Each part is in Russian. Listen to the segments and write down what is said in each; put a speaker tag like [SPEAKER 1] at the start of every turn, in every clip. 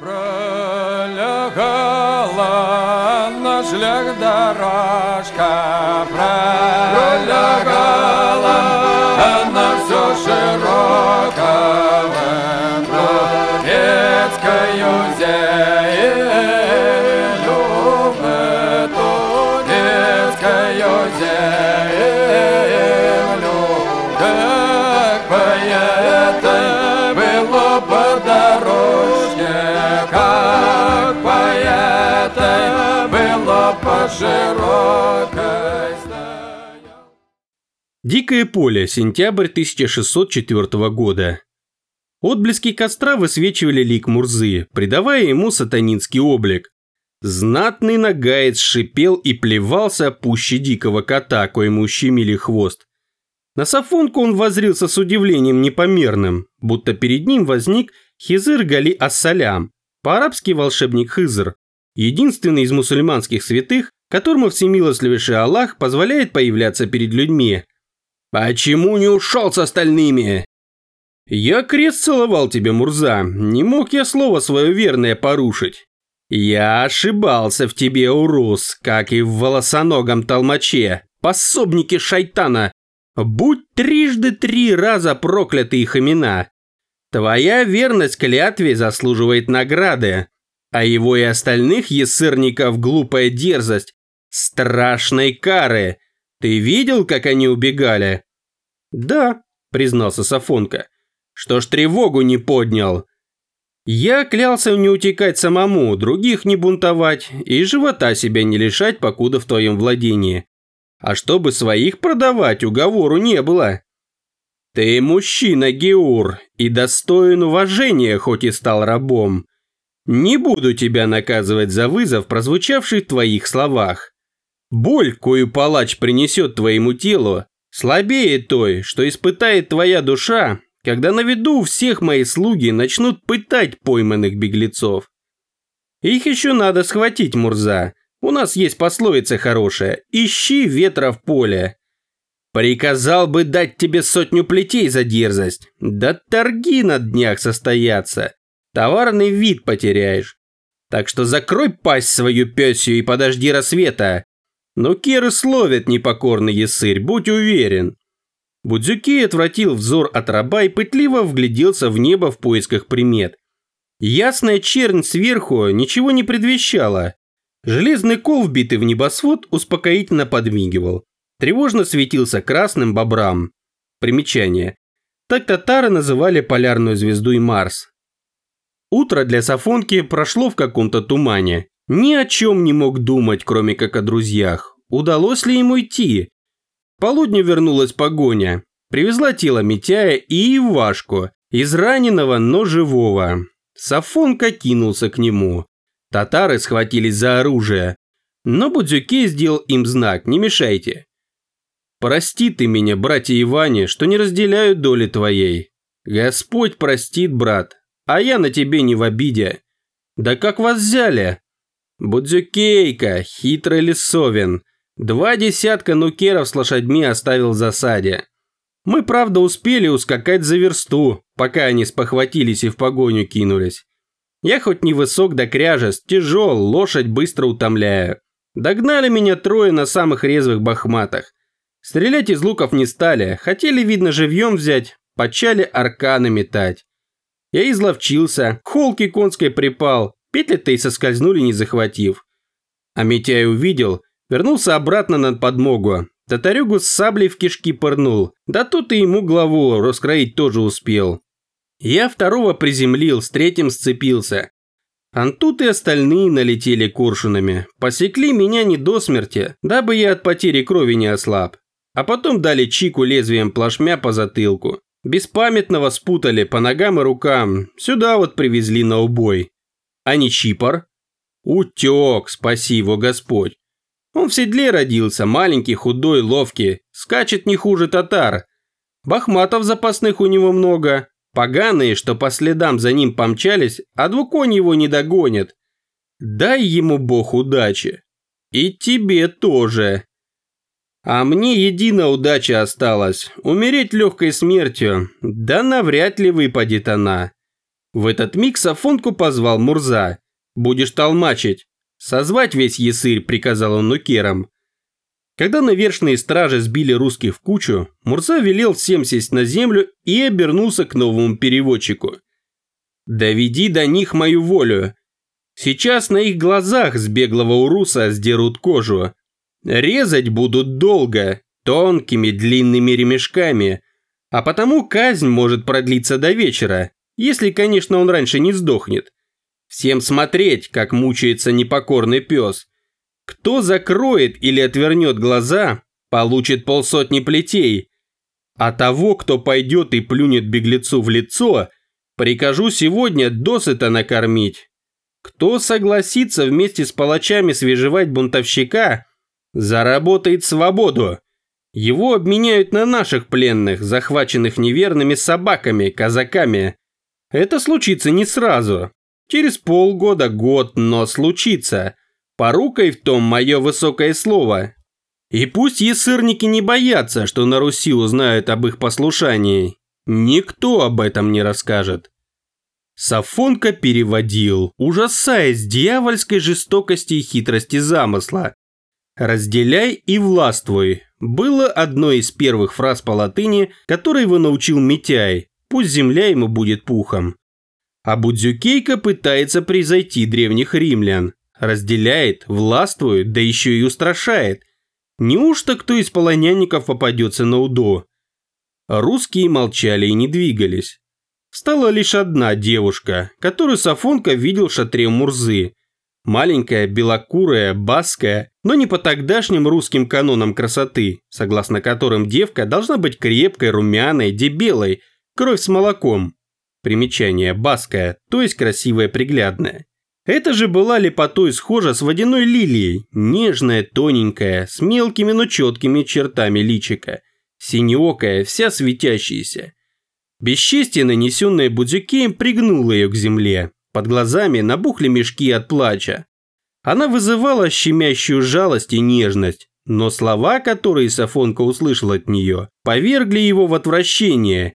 [SPEAKER 1] Пролягала на шлях дорожка,
[SPEAKER 2] Дикое поле, сентябрь 1604 года. Отблески костра высвечивали лик Мурзы, придавая ему сатанинский облик. Знатный нагаец шипел и плевался пуще дикого кота, коему ущемили хвост. На Сафонку он возрился с удивлением непомерным, будто перед ним возник Хизыр Гали Ассалям, по-арабски волшебник Хизр, единственный из мусульманских святых, которому всемилостливейший Аллах позволяет появляться перед людьми. «Почему не ушел с остальными?» «Я крест целовал тебе, Мурза, не мог я слово свое верное порушить». «Я ошибался в тебе, Урус, как и в волосоногом толмаче, пособнике шайтана. Будь трижды три раза проклятые их имена. Твоя верность клятве заслуживает награды, а его и остальных есырников глупая дерзость страшной кары. Ты видел, как они убегали?» «Да», признался Сафонка. «Что ж тревогу не поднял?» Я клялся не утекать самому, других не бунтовать и живота себя не лишать, покуда в твоем владении. А чтобы своих продавать, уговору не было. Ты мужчина, Геур, и достоин уважения, хоть и стал рабом. Не буду тебя наказывать за вызов, прозвучавший в твоих словах. Боль, кою палач принесет твоему телу, слабее той, что испытает твоя душа, когда на виду всех мои слуги начнут пытать пойманных беглецов. Их еще надо схватить, Мурза. У нас есть пословица хорошая «Ищи ветра в поле». Приказал бы дать тебе сотню плетей за дерзость. Да торги на днях состоятся. Товарный вид потеряешь. Так что закрой пасть свою пёсью и подожди рассвета. Но Керы словят непокорный ясырь, будь уверен. Будзюки отвратил взор от раба и пытливо вгляделся в небо в поисках примет. Ясная чернь сверху ничего не предвещала. Железный кол, вбитый в небосвод, успокоительно подмигивал. Тревожно светился красным бобрам. Примечание. Так татары называли полярную звезду и Марс. Утро для Сафонки прошло в каком-то тумане. Ни о чем не мог думать, кроме как о друзьях. Удалось ли ему идти? полудню вернулась погоня. Привезла тело Митяя и Ивашку, израненного, но живого. Сафонка кинулся к нему. Татары схватились за оружие. Но Будзюке сделал им знак «Не мешайте». «Прости ты меня, братья Иване, что не разделяю доли твоей. Господь простит, брат, а я на тебе не в обиде. Да как вас взяли?» Будзюкейка, хитрый лесовин, Два десятка нукеров с лошадьми оставил в засаде. Мы, правда, успели ускакать за версту, пока они спохватились и в погоню кинулись. Я хоть не высок да кряжест, тяжел, лошадь быстро утомляю. Догнали меня трое на самых резвых бахматах. Стрелять из луков не стали, хотели, видно, живьем взять, почали арканы метать. Я изловчился, к холке конской припал, петли-то и соскользнули, не захватив. А Митяй увидел, Вернулся обратно на подмогу. Татарюгу с саблей в кишки пырнул. Да тут и ему главу раскроить тоже успел. Я второго приземлил, с третьим сцепился. Антут и остальные налетели куршунами. Посекли меня не до смерти, дабы я от потери крови не ослаб. А потом дали чику лезвием плашмя по затылку. Беспамятного спутали по ногам и рукам. Сюда вот привезли на убой. А не чипор? Утек, спаси его Господь. Он в седле родился, маленький, худой, ловкий, скачет не хуже татар. Бахматов запасных у него много, поганые, что по следам за ним помчались, а двуконь его не догонят. Дай ему бог удачи. И тебе тоже. А мне едина удача осталась – умереть легкой смертью, да навряд ли выпадет она. В этот миг Сафонку позвал Мурза. «Будешь толмачить». «Созвать весь ясырь», – приказал он нукерам. Когда навершные стражи сбили русских в кучу, Мурза велел всем сесть на землю и обернулся к новому переводчику. «Доведи до них мою волю. Сейчас на их глазах с беглого уруса сдерут кожу. Резать будут долго, тонкими длинными ремешками, а потому казнь может продлиться до вечера, если, конечно, он раньше не сдохнет. Всем смотреть, как мучается непокорный пес. Кто закроет или отвернет глаза, получит полсотни плетей. А того, кто пойдет и плюнет беглецу в лицо, прикажу сегодня досыта накормить. Кто согласится вместе с палачами свежевать бунтовщика, заработает свободу. Его обменяют на наших пленных, захваченных неверными собаками, казаками. Это случится не сразу. Через полгода, год, но случится. Порукой в том мое высокое слово. И пусть есырники не боятся, что на Руси узнают об их послушании. Никто об этом не расскажет. Сафонка переводил, ужасаясь дьявольской жестокости и хитрости замысла. «Разделяй и властвуй» было одной из первых фраз по латыни, которой его научил Митяй, пусть земля ему будет пухом. А Будзюкейка пытается превзойти древних римлян. Разделяет, властвует, да еще и устрашает. Неужто кто из полонянников попадется на УДО? Русские молчали и не двигались. Стала лишь одна девушка, которую Сафонка видел в шатре Мурзы. Маленькая, белокурая, баская, но не по тогдашним русским канонам красоты, согласно которым девка должна быть крепкой, румяной, дебелой, кровь с молоком. Примечание баская, то есть красивая, приглядная. Это же была лепотой схожа с водяной лилией, нежная, тоненькая, с мелкими, но четкими чертами личика, синеокая, вся светящаяся. Бесчестие, нанесенное Будзюкеем, пригнуло ее к земле. Под глазами набухли мешки от плача. Она вызывала щемящую жалость и нежность, но слова, которые Сафонка услышал от нее, повергли его в отвращение.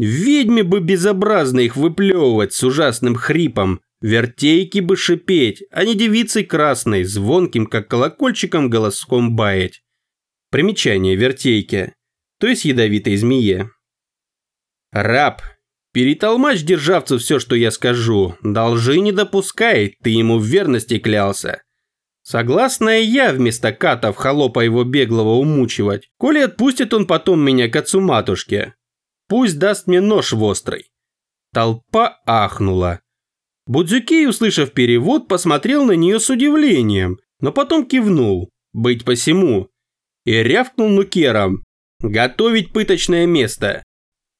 [SPEAKER 2] Ведьме бы безобразно их выплевывать с ужасным хрипом, вертейки бы шипеть, а не девицей красной, звонким, как колокольчиком, голоском баять. Примечание вертейки, то есть ядовитой змее. Раб, перетолмач державцу все, что я скажу, должи не допускай, ты ему в верности клялся. Согласная я вместо ката в холопа его беглого умучивать, коли отпустит он потом меня к отцу матушке. Пусть даст мне нож в острый. Толпа ахнула. Будзюкей, услышав перевод, посмотрел на нее с удивлением, но потом кивнул, быть посему, и рявкнул нукером, готовить пыточное место.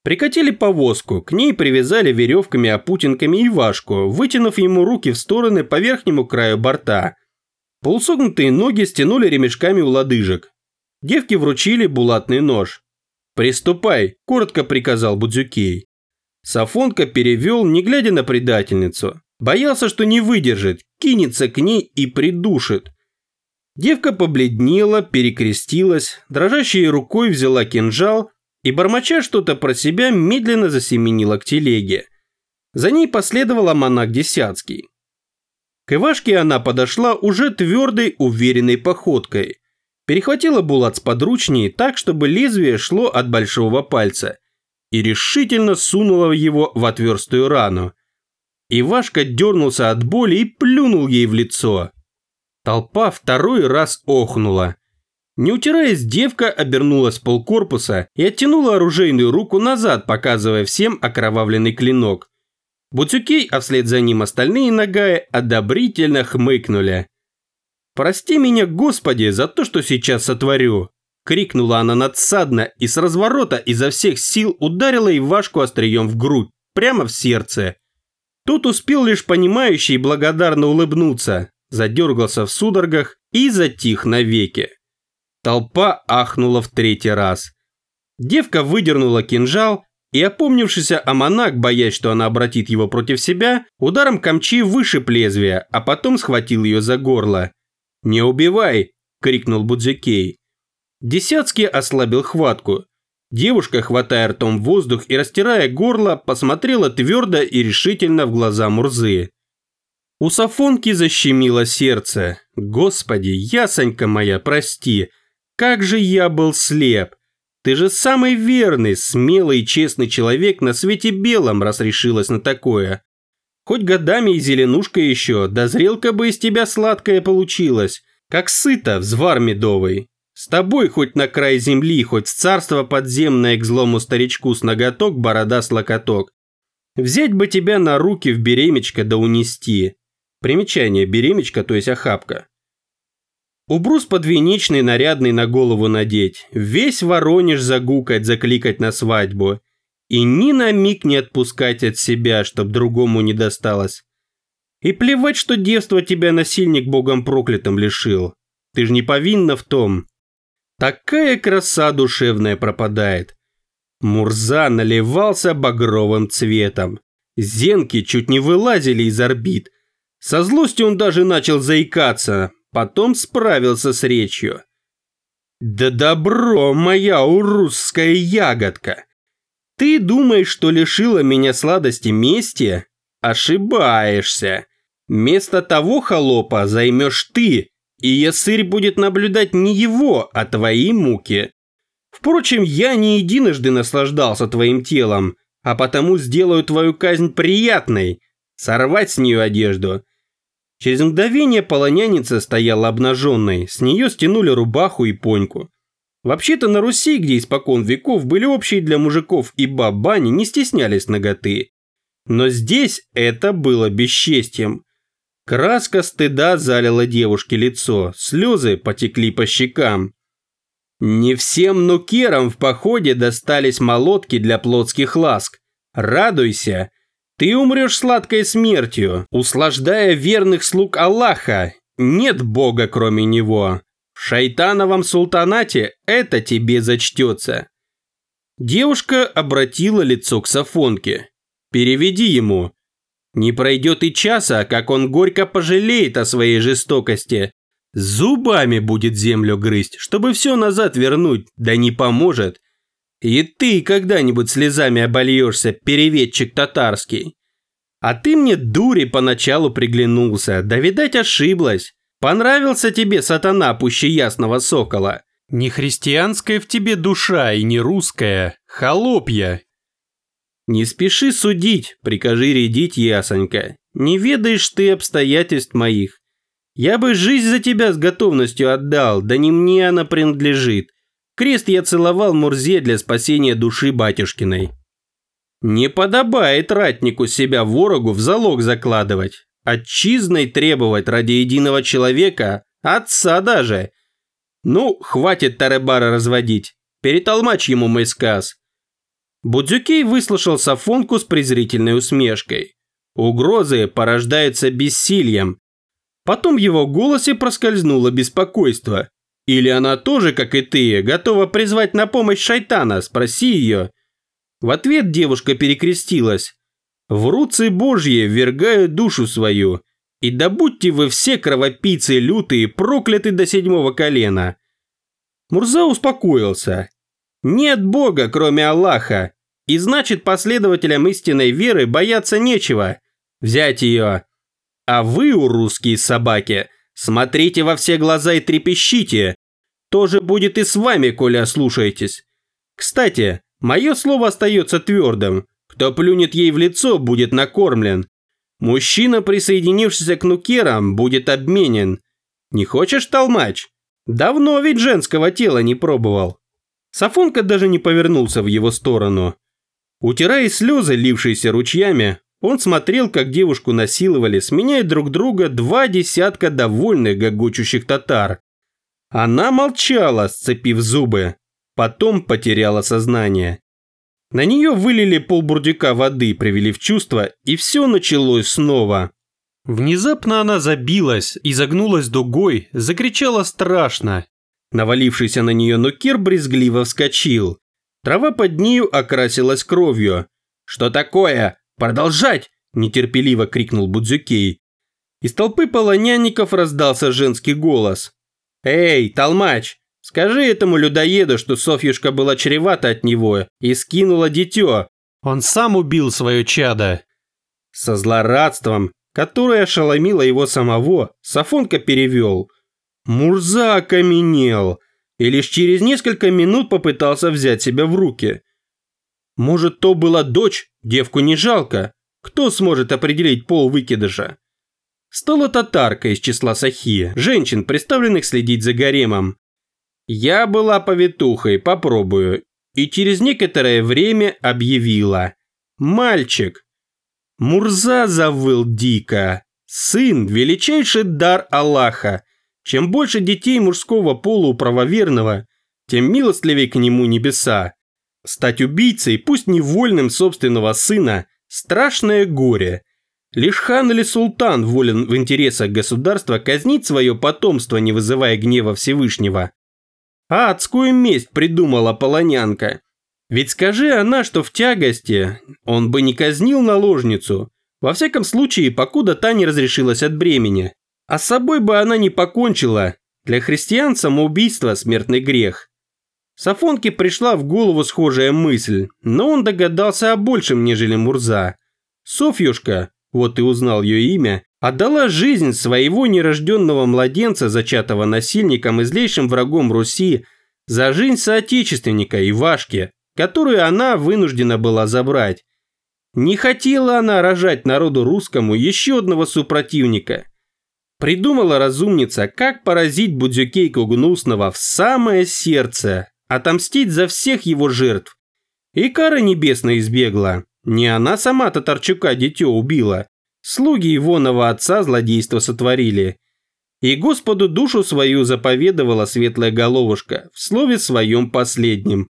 [SPEAKER 2] Прикатили повозку, к ней привязали веревками-опутинками Ивашку, вытянув ему руки в стороны по верхнему краю борта. Полусогнутые ноги стянули ремешками у лодыжек. Девки вручили булатный нож. «Приступай», – коротко приказал Будзюкей. Сафонка перевел, не глядя на предательницу. Боялся, что не выдержит, кинется к ней и придушит. Девка побледнела, перекрестилась, дрожащей рукой взяла кинжал и, бормоча что-то про себя, медленно засеменила к телеге. За ней последовала монах Десятский. К Ивашке она подошла уже твердой, уверенной походкой. Перехватила булат с подручней так, чтобы лезвие шло от большого пальца, и решительно сунула его в отверстую рану. Ивашка дернулся от боли и плюнул ей в лицо. Толпа второй раз охнула. Не утираясь, девка обернулась полкорпуса и оттянула оружейную руку назад, показывая всем окровавленный клинок. Буцюкей, а вслед за ним остальные Нагаи одобрительно хмыкнули. «Прости меня, Господи, за то, что сейчас сотворю!» Крикнула она надсадно и с разворота изо всех сил ударила Ивашку острием в грудь, прямо в сердце. Тут успел лишь понимающий благодарно улыбнуться, задергался в судорогах и затих навеки. Толпа ахнула в третий раз. Девка выдернула кинжал, и опомнившийся Аманак, боясь, что она обратит его против себя, ударом камчи вышиб лезвие, а потом схватил ее за горло. «Не убивай!» – крикнул Будзикей. Десятский ослабил хватку. Девушка, хватая ртом воздух и растирая горло, посмотрела твердо и решительно в глаза Мурзы. У Сафонки защемило сердце. Господи, ясонька моя, прости. Как же я был слеп. Ты же самый верный, смелый и честный человек на свете белом, раз решилась на такое. Хоть годами и зеленушка еще, да зрелка бы из тебя сладкая получилась, как сыто, взвар медовый. С тобой хоть на край земли, хоть в царство подземное к злому старичку с ноготок, борода с локоток. Взять бы тебя на руки в беремечко да унести. Примечание, беремечко, то есть охапка. Убрус подвенечный нарядный на голову надеть, весь Воронеж загукать, закликать на свадьбу. И ни на миг не отпускать от себя, чтоб другому не досталось. И плевать, что девство тебя насильник богом проклятым лишил. Ты ж не повинна в том. Такая краса душевная пропадает. Мурза наливался багровым цветом. Зенки чуть не вылазили из орбит. Со злостью он даже начал заикаться, потом справился с речью. «Да добро, моя урусская ягодка! Ты думаешь, что лишила меня сладости мести? Ошибаешься. Место того холопа займешь ты, и Ясырь будет наблюдать не его, а твои муки. Впрочем, я не единожды наслаждался твоим телом, а потому сделаю твою казнь приятной. Сорвать с нее одежду, Через мгновение полоняница стояла обнаженной, с нее стянули рубаху и поньку. Вообще-то на Руси, где испокон веков были общие для мужиков и баб бани, не стеснялись ноготы. Но здесь это было бесчестьем. Краска стыда залила девушке лицо, слезы потекли по щекам. Не всем нукерам в походе достались молотки для плотских ласк. Радуйся, ты умрешь сладкой смертью, услаждая верных слуг Аллаха. Нет Бога, кроме Него. В шайтановом султанате это тебе зачтется. Девушка обратила лицо к Сафонке. Переведи ему. Не пройдет и часа, как он горько пожалеет о своей жестокости. Зубами будет землю грызть, чтобы все назад вернуть, да не поможет. И ты когда-нибудь слезами обольешься, переведчик татарский. А ты мне, дури, поначалу приглянулся, да, видать, ошиблась. Понравился тебе сатана пуще ясного сокола. Не христианская в тебе душа и не русская, холопья. Не спеши судить, прикажи рядить, ясонька. Не ведаешь ты обстоятельств моих. Я бы жизнь за тебя с готовностью отдал, да не мне она принадлежит. Крест я целовал Мурзе для спасения души батюшкиной. Не подобает ратнику себя ворогу в залог закладывать, отчизной требовать ради единого человека, отца даже. Ну, хватит Таребара разводить, перетолмачь ему мой сказ. Будзюкей выслушал Сафонку с презрительной усмешкой. Угрозы порождаются бессильем. Потом в его голосе проскользнуло беспокойство. Или она тоже, как и ты, готова призвать на помощь шайтана, спроси ее. В ответ девушка перекрестилась. В руцы Божьи ввергаю душу свою, и да будьте вы все кровопийцы лютые, прокляты до седьмого колена. Мурза успокоился. Нет Бога, кроме Аллаха, и значит последователям истинной веры бояться нечего. Взять ее. А вы, у русские собаки, смотрите во все глаза и трепещите, тоже будет и с вами, коли ослушаетесь. Кстати, мое слово остается твердым. Кто плюнет ей в лицо, будет накормлен. Мужчина, присоединившийся к нукерам, будет обменен. Не хочешь, толмач? Давно ведь женского тела не пробовал. Сафонка даже не повернулся в его сторону. Утирая слезы, лившиеся ручьями, он смотрел, как девушку насиловали, сменяя друг друга два десятка довольных гогочущих татар. Она молчала, сцепив зубы. Потом потеряла сознание. На нее вылили полбурдюка воды, привели в чувство, и все началось снова. Внезапно она забилась, изогнулась дугой, закричала страшно. Навалившийся на нее нукер брезгливо вскочил. Трава под нею окрасилась кровью. «Что такое? Продолжать!» – нетерпеливо крикнул Будзюкей. Из толпы полонянников раздался женский голос. «Эй, толмач, Скажи этому людоеду, что Софьюшка была чревата от него и скинула дитё. Он сам убил свое чадо. Со злорадством, которое ошеломило его самого, Сафонка перевел. Мурза окаменел и лишь через несколько минут попытался взять себя в руки. Может, то была дочь, девку не жалко. Кто сможет определить пол выкидыша? Стала татарка из числа Сахи, женщин, представленных следить за гаремом. Я была повитухой, попробую. И через некоторое время объявила. Мальчик. Мурза завыл дико. Сын – величайший дар Аллаха. Чем больше детей мужского пола у правоверного, тем милостливее к нему небеса. Стать убийцей, пусть невольным собственного сына, страшное горе. Лишь хан или султан волен в интересах государства казнить свое потомство, не вызывая гнева Всевышнего. Адскую месть придумала полонянка. Ведь скажи она, что в тягости, он бы не казнил наложницу. Во всяком случае, покуда та не разрешилась от бремени. А с собой бы она не покончила. Для христиан самоубийство – смертный грех. Сафонке пришла в голову схожая мысль, но он догадался о большем, нежели Мурза. Софьюшка, вот и узнал ее имя, отдала жизнь своего нерожденного младенца, зачатого насильником и злейшим врагом Руси, за жизнь соотечественника Ивашки, которую она вынуждена была забрать. Не хотела она рожать народу русскому еще одного супротивника. Придумала разумница, как поразить Будзюкейку Гнусного в самое сердце, отомстить за всех его жертв. И кара небесная избегла. Не она сама Татарчука дитё убила. Слуги егоного отца злодейство сотворили. И Господу душу свою заповедовала светлая головушка в слове своем последнем.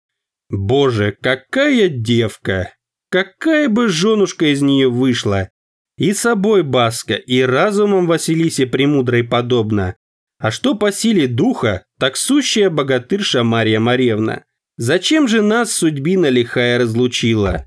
[SPEAKER 2] Боже, какая девка! Какая бы женушка из нее вышла! И собой Баска, и разумом Василисе Премудрой подобна. А что по силе духа, так сущая богатырша Марья Маревна. Зачем же нас судьбина лихая разлучила?